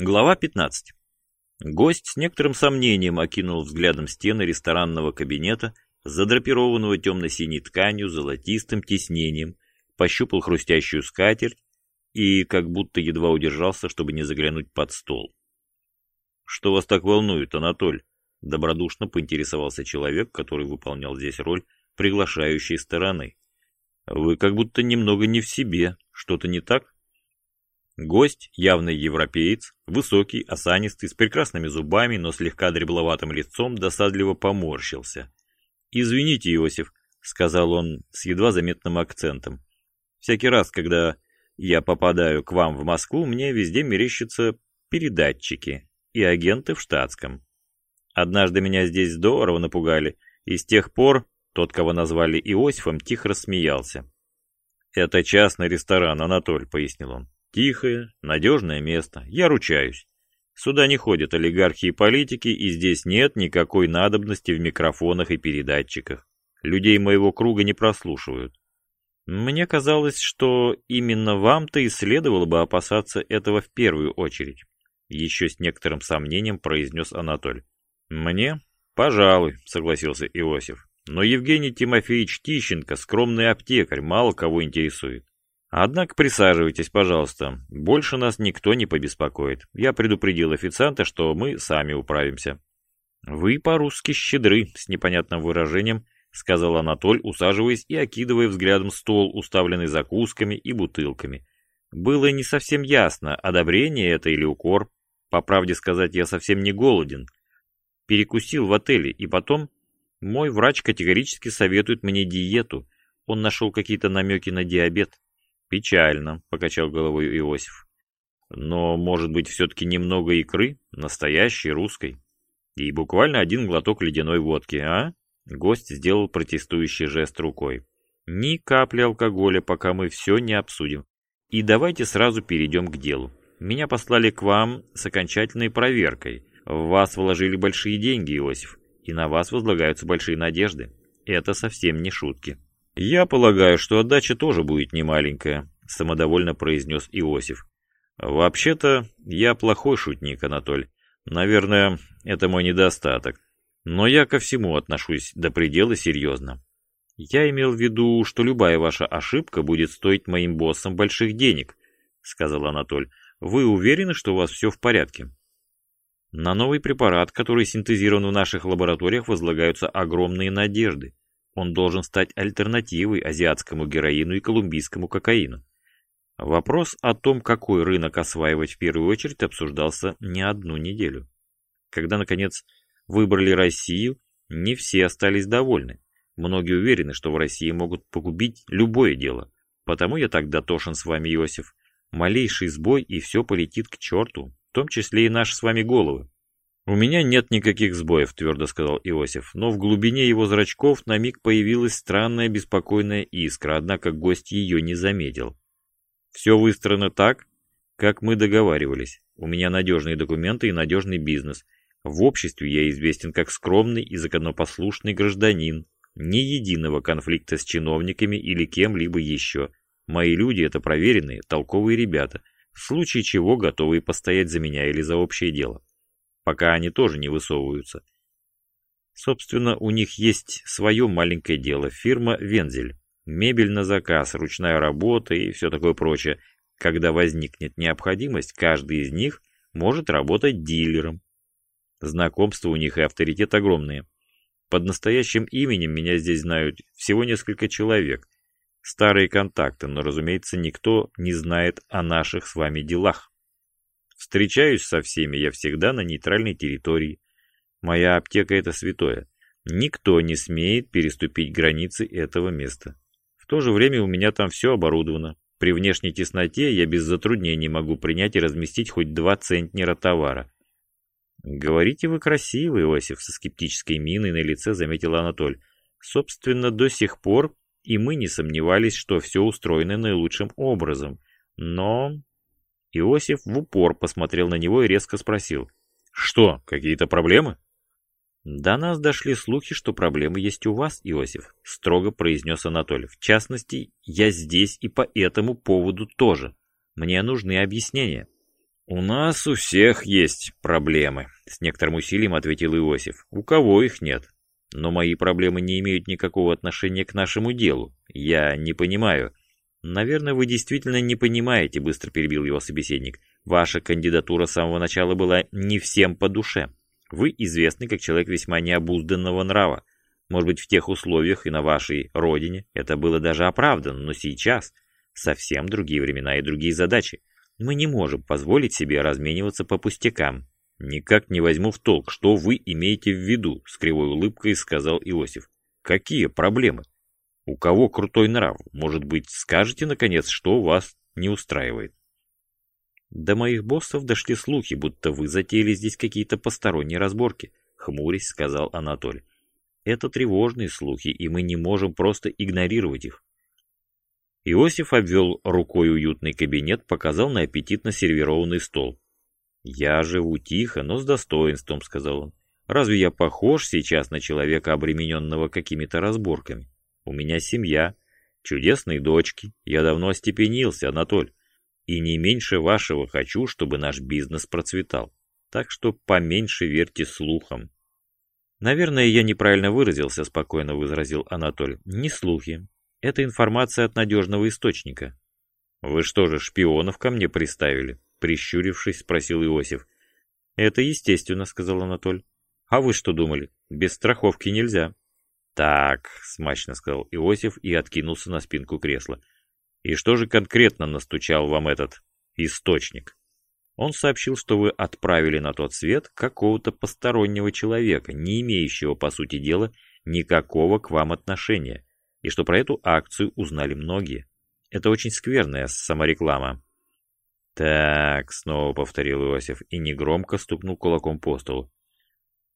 Глава 15. Гость с некоторым сомнением окинул взглядом стены ресторанного кабинета, задрапированного темно-синей тканью, золотистым тиснением, пощупал хрустящую скатерть и как будто едва удержался, чтобы не заглянуть под стол. «Что вас так волнует, Анатоль?» — добродушно поинтересовался человек, который выполнял здесь роль приглашающей стороны. «Вы как будто немного не в себе. Что-то не так?» Гость, явный европеец, высокий, осанистый, с прекрасными зубами, но слегка дребловатым лицом, досадливо поморщился. «Извините, Иосиф», — сказал он с едва заметным акцентом. «Всякий раз, когда я попадаю к вам в Москву, мне везде мерещатся передатчики и агенты в штатском. Однажды меня здесь здорово напугали, и с тех пор тот, кого назвали Иосифом, тихо рассмеялся. «Это частный ресторан, Анатоль», — пояснил он. Тихое, надежное место, я ручаюсь. Сюда не ходят олигархи и политики, и здесь нет никакой надобности в микрофонах и передатчиках. Людей моего круга не прослушивают. Мне казалось, что именно вам-то и следовало бы опасаться этого в первую очередь. Еще с некоторым сомнением произнес Анатоль. Мне? Пожалуй, согласился Иосиф. Но Евгений Тимофеевич Тищенко, скромный аптекарь, мало кого интересует. Однако присаживайтесь, пожалуйста. Больше нас никто не побеспокоит. Я предупредил официанта, что мы сами управимся. Вы по-русски щедры, с непонятным выражением, сказал Анатоль, усаживаясь и окидывая взглядом стол, уставленный закусками и бутылками. Было не совсем ясно, одобрение это или укор. По правде сказать, я совсем не голоден. Перекусил в отеле, и потом мой врач категорически советует мне диету. Он нашел какие-то намеки на диабет. «Печально», — покачал головой Иосиф. «Но, может быть, все-таки немного икры, настоящей, русской? И буквально один глоток ледяной водки, а?» Гость сделал протестующий жест рукой. «Ни капли алкоголя, пока мы все не обсудим. И давайте сразу перейдем к делу. Меня послали к вам с окончательной проверкой. В вас вложили большие деньги, Иосиф, и на вас возлагаются большие надежды. Это совсем не шутки». «Я полагаю, что отдача тоже будет немаленькая», — самодовольно произнес Иосиф. «Вообще-то, я плохой шутник, Анатоль. Наверное, это мой недостаток. Но я ко всему отношусь до предела серьезно. Я имел в виду, что любая ваша ошибка будет стоить моим боссам больших денег», — сказал Анатоль. «Вы уверены, что у вас все в порядке?» На новый препарат, который синтезирован в наших лабораториях, возлагаются огромные надежды. Он должен стать альтернативой азиатскому героину и колумбийскому кокаину. Вопрос о том, какой рынок осваивать в первую очередь, обсуждался не одну неделю. Когда, наконец, выбрали Россию, не все остались довольны. Многие уверены, что в России могут погубить любое дело. Потому я так дотошен с вами, Иосиф. Малейший сбой, и все полетит к черту, в том числе и наши с вами головы. «У меня нет никаких сбоев», — твердо сказал Иосиф, но в глубине его зрачков на миг появилась странная беспокойная искра, однако гость ее не заметил. «Все выстроено так, как мы договаривались. У меня надежные документы и надежный бизнес. В обществе я известен как скромный и законопослушный гражданин. Ни единого конфликта с чиновниками или кем-либо еще. Мои люди — это проверенные, толковые ребята, в случае чего готовые постоять за меня или за общее дело пока они тоже не высовываются. Собственно, у них есть свое маленькое дело, фирма «Вензель». Мебель на заказ, ручная работа и все такое прочее. Когда возникнет необходимость, каждый из них может работать дилером. Знакомства у них и авторитет огромные. Под настоящим именем меня здесь знают всего несколько человек. Старые контакты, но, разумеется, никто не знает о наших с вами делах. Встречаюсь со всеми я всегда на нейтральной территории. Моя аптека — это святое. Никто не смеет переступить границы этого места. В то же время у меня там все оборудовано. При внешней тесноте я без затруднений могу принять и разместить хоть два центнера товара. «Говорите вы красивый, Иосиф», — со скептической миной на лице заметил Анатоль. «Собственно, до сих пор и мы не сомневались, что все устроено наилучшим образом. Но Иосиф в упор посмотрел на него и резко спросил. «Что, какие-то проблемы?» «До нас дошли слухи, что проблемы есть у вас, Иосиф», — строго произнес Анатолий. «В частности, я здесь и по этому поводу тоже. Мне нужны объяснения». «У нас у всех есть проблемы», — с некоторым усилием ответил Иосиф. «У кого их нет? Но мои проблемы не имеют никакого отношения к нашему делу. Я не понимаю». «Наверное, вы действительно не понимаете», — быстро перебил его собеседник. «Ваша кандидатура с самого начала была не всем по душе. Вы известны как человек весьма необузданного нрава. Может быть, в тех условиях и на вашей родине это было даже оправдано, но сейчас совсем другие времена и другие задачи. Мы не можем позволить себе размениваться по пустякам. Никак не возьму в толк, что вы имеете в виду, с кривой улыбкой сказал Иосиф. Какие проблемы? У кого крутой нрав? Может быть, скажете, наконец, что вас не устраивает? До моих боссов дошли слухи, будто вы затеяли здесь какие-то посторонние разборки, хмурясь, сказал Анатолий. Это тревожные слухи, и мы не можем просто игнорировать их. Иосиф обвел рукой уютный кабинет, показал на аппетитно сервированный стол. «Я живу тихо, но с достоинством», — сказал он. «Разве я похож сейчас на человека, обремененного какими-то разборками? У меня семья, чудесные дочки, я давно остепенился, Анатоль, и не меньше вашего хочу, чтобы наш бизнес процветал. Так что поменьше верьте слухам». «Наверное, я неправильно выразился», — спокойно возразил Анатоль. «Не слухи. Это информация от надежного источника. «Вы что же, шпионов ко мне приставили?» Прищурившись, спросил Иосиф. «Это естественно», — сказал Анатоль. «А вы что думали? Без страховки нельзя». «Так», — смачно сказал Иосиф и откинулся на спинку кресла. «И что же конкретно настучал вам этот источник?» Он сообщил, что вы отправили на тот свет какого-то постороннего человека, не имеющего, по сути дела, никакого к вам отношения и что про эту акцию узнали многие. Это очень скверная самореклама. «Так», — снова повторил Иосиф и негромко стукнул кулаком по столу.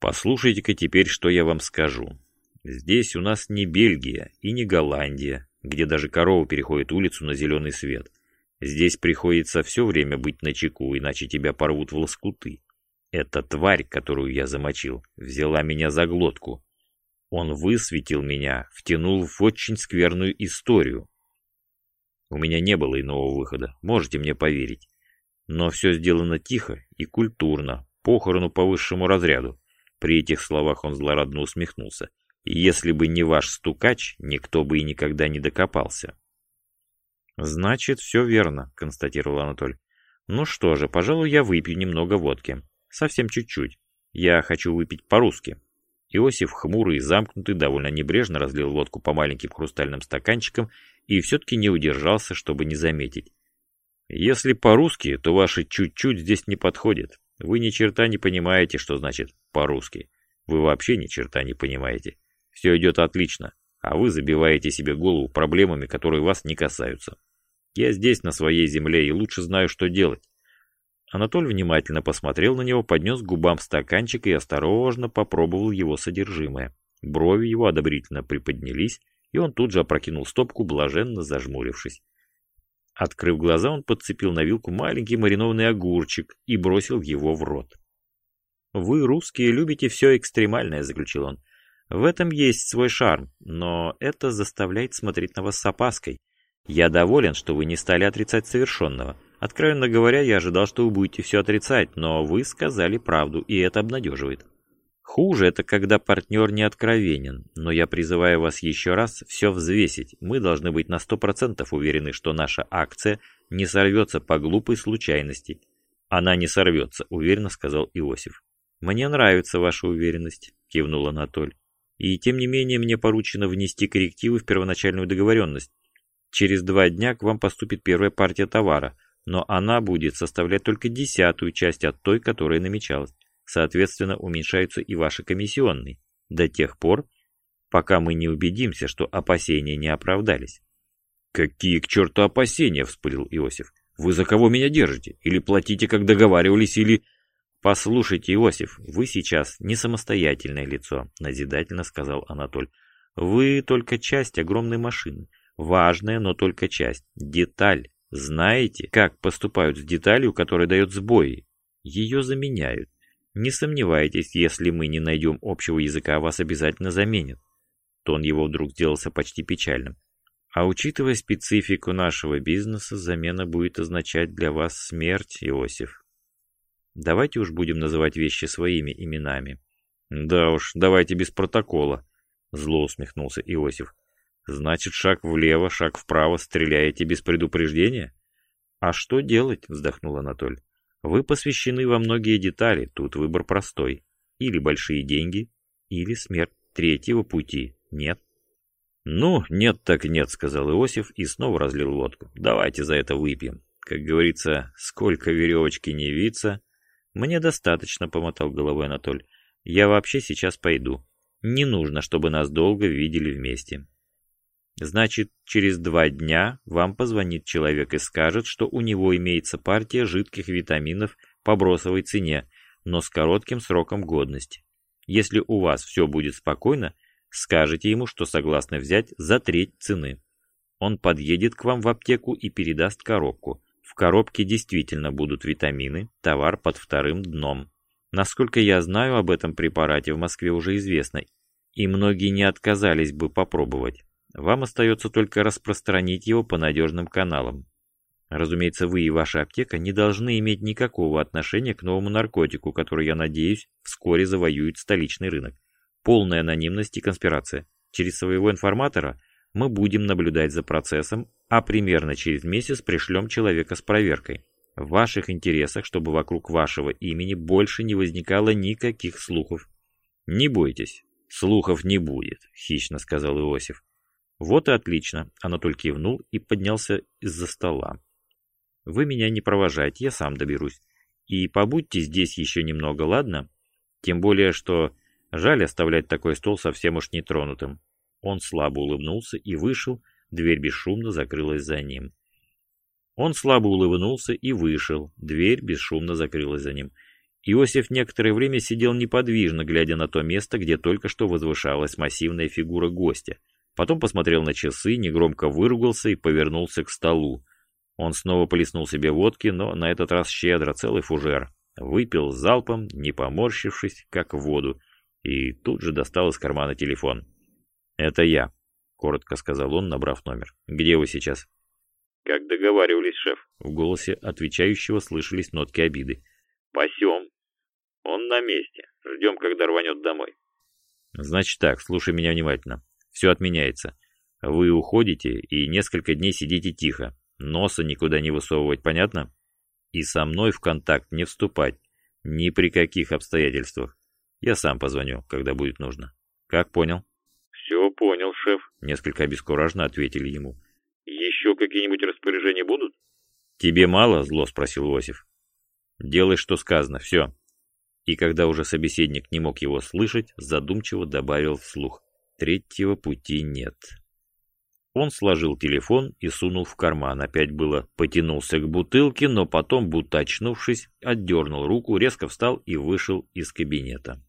«Послушайте-ка теперь, что я вам скажу. Здесь у нас не Бельгия и не Голландия, где даже корова переходит улицу на зеленый свет. Здесь приходится все время быть начеку, иначе тебя порвут в лоскуты. Эта тварь, которую я замочил, взяла меня за глотку, он высветил меня, втянул в очень скверную историю. У меня не было иного выхода, можете мне поверить. Но все сделано тихо и культурно, похорону по высшему разряду. При этих словах он злорадно усмехнулся. Если бы не ваш стукач, никто бы и никогда не докопался. «Значит, все верно», — констатировал Анатолий. «Ну что же, пожалуй, я выпью немного водки. Совсем чуть-чуть. Я хочу выпить по-русски». Иосиф, хмурый и замкнутый, довольно небрежно разлил водку по маленьким хрустальным стаканчикам и все-таки не удержался, чтобы не заметить. «Если по-русски, то ваше чуть-чуть здесь не подходит. Вы ни черта не понимаете, что значит по-русски. Вы вообще ни черта не понимаете. Все идет отлично, а вы забиваете себе голову проблемами, которые вас не касаются. Я здесь, на своей земле, и лучше знаю, что делать. Анатоль внимательно посмотрел на него, поднес к губам стаканчик и осторожно попробовал его содержимое. Брови его одобрительно приподнялись, и он тут же опрокинул стопку, блаженно зажмурившись. Открыв глаза, он подцепил на вилку маленький маринованный огурчик и бросил его в рот. «Вы, русские, любите все экстремальное», — заключил он. «В этом есть свой шарм, но это заставляет смотреть на вас с опаской. Я доволен, что вы не стали отрицать совершенного. Откровенно говоря, я ожидал, что вы будете все отрицать, но вы сказали правду, и это обнадеживает. Хуже это, когда партнер не откровенен, но я призываю вас еще раз все взвесить. Мы должны быть на 100% уверены, что наша акция не сорвется по глупой случайности. Она не сорвется, уверенно сказал Иосиф. Мне нравится ваша уверенность, кивнул Анатоль. И тем не менее мне поручено внести коррективы в первоначальную договоренность. Через два дня к вам поступит первая партия товара – но она будет составлять только десятую часть от той, которая намечалась. Соответственно, уменьшаются и ваши комиссионные, до тех пор, пока мы не убедимся, что опасения не оправдались. «Какие к черту опасения?» – вспылил Иосиф. «Вы за кого меня держите? Или платите, как договаривались, или...» «Послушайте, Иосиф, вы сейчас не самостоятельное лицо», – назидательно сказал Анатоль. «Вы только часть огромной машины. Важная, но только часть. Деталь. Знаете, как поступают с деталью, которая дает сбои? Ее заменяют. Не сомневайтесь, если мы не найдем общего языка, вас обязательно заменят. Тон его вдруг сделался почти печальным. А учитывая специфику нашего бизнеса, замена будет означать для вас смерть, Иосиф. Давайте уж будем называть вещи своими именами. Да уж, давайте без протокола, зло усмехнулся Иосиф. Значит, шаг влево, шаг вправо, стреляете без предупреждения? А что делать, вздохнул Анатоль. Вы посвящены во многие детали, тут выбор простой. Или большие деньги, или смерть. Третьего пути нет. «Ну, нет так нет», — сказал Иосиф и снова разлил водку. «Давайте за это выпьем. Как говорится, сколько веревочки не виться». «Мне достаточно», — помотал головой Анатоль. «Я вообще сейчас пойду. Не нужно, чтобы нас долго видели вместе». «Значит, через два дня вам позвонит человек и скажет, что у него имеется партия жидких витаминов по бросовой цене, но с коротким сроком годности. Если у вас все будет спокойно, скажете ему, что согласны взять за треть цены. Он подъедет к вам в аптеку и передаст коробку. В коробке действительно будут витамины, товар под вторым дном. Насколько я знаю, об этом препарате в Москве уже известно, и многие не отказались бы попробовать. Вам остается только распространить его по надежным каналам. Разумеется, вы и ваша аптека не должны иметь никакого отношения к новому наркотику, который, я надеюсь, вскоре завоюет столичный рынок. Полная анонимность и конспирация. Через своего информатора мы будем наблюдать за процессом, а примерно через месяц пришлем человека с проверкой. В ваших интересах, чтобы вокруг вашего имени больше не возникало никаких слухов. Не бойтесь, слухов не будет, хищно сказал Иосиф. Вот и отлично, Анатоль кивнул и поднялся из-за стола. Вы меня не провожайте, я сам доберусь. И побудьте здесь еще немного, ладно? Тем более, что жаль оставлять такой стол совсем уж нетронутым. Он слабо улыбнулся и вышел, дверь бесшумно закрылась за ним. Он слабо улыбнулся и вышел, дверь бесшумно закрылась за ним. Иосиф некоторое время сидел неподвижно, глядя на то место, где только что возвышалась массивная фигура гостя. Потом посмотрел на часы, негромко выругался и повернулся к столу. Он снова плеснул себе водки, но на этот раз щедро, целый фужер. Выпил залпом, не поморщившись, как воду, и тут же достал из кармана телефон. «Это я», — коротко сказал он, набрав номер. «Где вы сейчас?» «Как договаривались, шеф». В голосе отвечающего слышались нотки обиды. «Пасем. Он на месте. Ждем, когда рванет домой». «Значит так, слушай меня внимательно. Все отменяется. Вы уходите и несколько дней сидите тихо. Носа никуда не высовывать, понятно? И со мной в контакт не вступать. Ни при каких обстоятельствах. Я сам позвоню, когда будет нужно. Как понял? Понял, шеф. Несколько обескураженно ответили ему. Еще какие-нибудь распоряжения будут? Тебе мало? Зло спросил Иосиф. Делай, что сказано, все. И когда уже собеседник не мог его слышать, задумчиво добавил вслух. Третьего пути нет. Он сложил телефон и сунул в карман. Опять было потянулся к бутылке, но потом, будто очнувшись, отдернул руку, резко встал и вышел из кабинета.